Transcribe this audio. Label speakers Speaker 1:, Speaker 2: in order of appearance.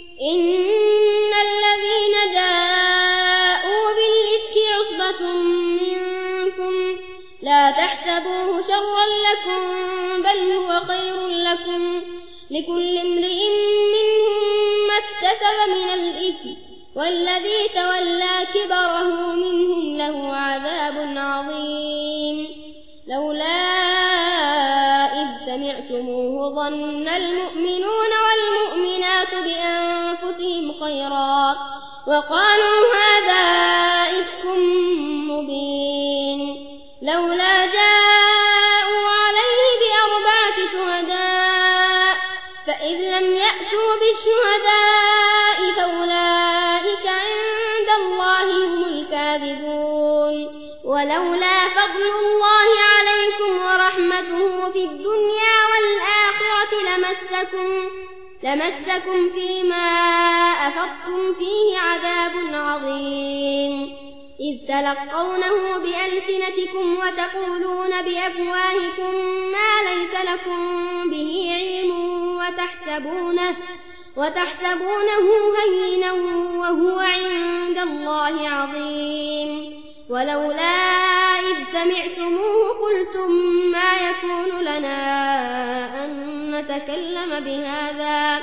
Speaker 1: إن الذين جاءوا بالإفك عصبة منكم لا تحسبوه شرا لكم بل هو خير لكم لكل امرئ منهم ما اكتسب من الإثم والذي تولى كبره منهم له عذاب عظيم لولا إذ سمعتموه ظن المؤمنون خيرا وقالوا هذا إفك مبين لولا جاءوا عليه بأربعة شهداء فإذ لم يأتوا بالشهداء فأولئك عند الله هم الكاذبون. ولولا فضل الله عليكم ورحمته في الدنيا والآخرة لمسكم لمسكم فيما أفضتم فيه عذاب عظيم. إذ تلقونه بألسنتكم وتقولون بأفواهكم ما ليس لكم به علم وتحسبونه, وتحسبونه هينا وهو عند الله عظيم. ولولا إذ سمعتموه قلتم ما يكون لنا أن نتكلم بهذا